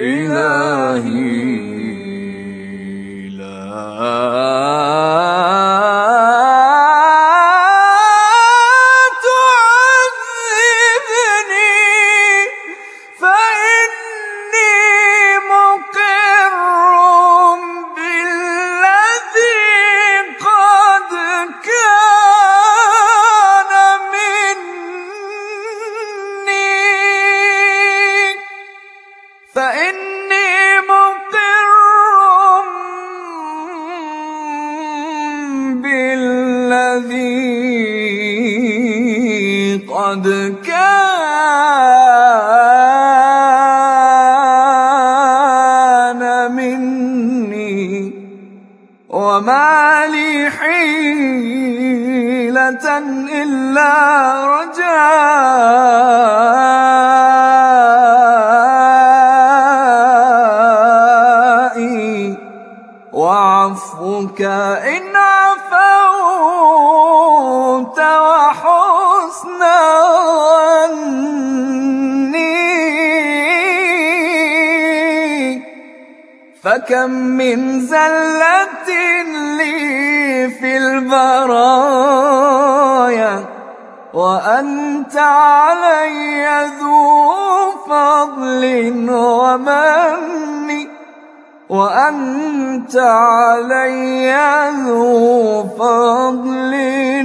إلهي. فإني مقر بالذي قد كان مني وما لي حيلة إلا رجائي وعفوك إن عفوت وحسن ظني. فكم من زلة لي في البرايا وأنت علي ذو فضل ومن وأنت علي ذو فضل.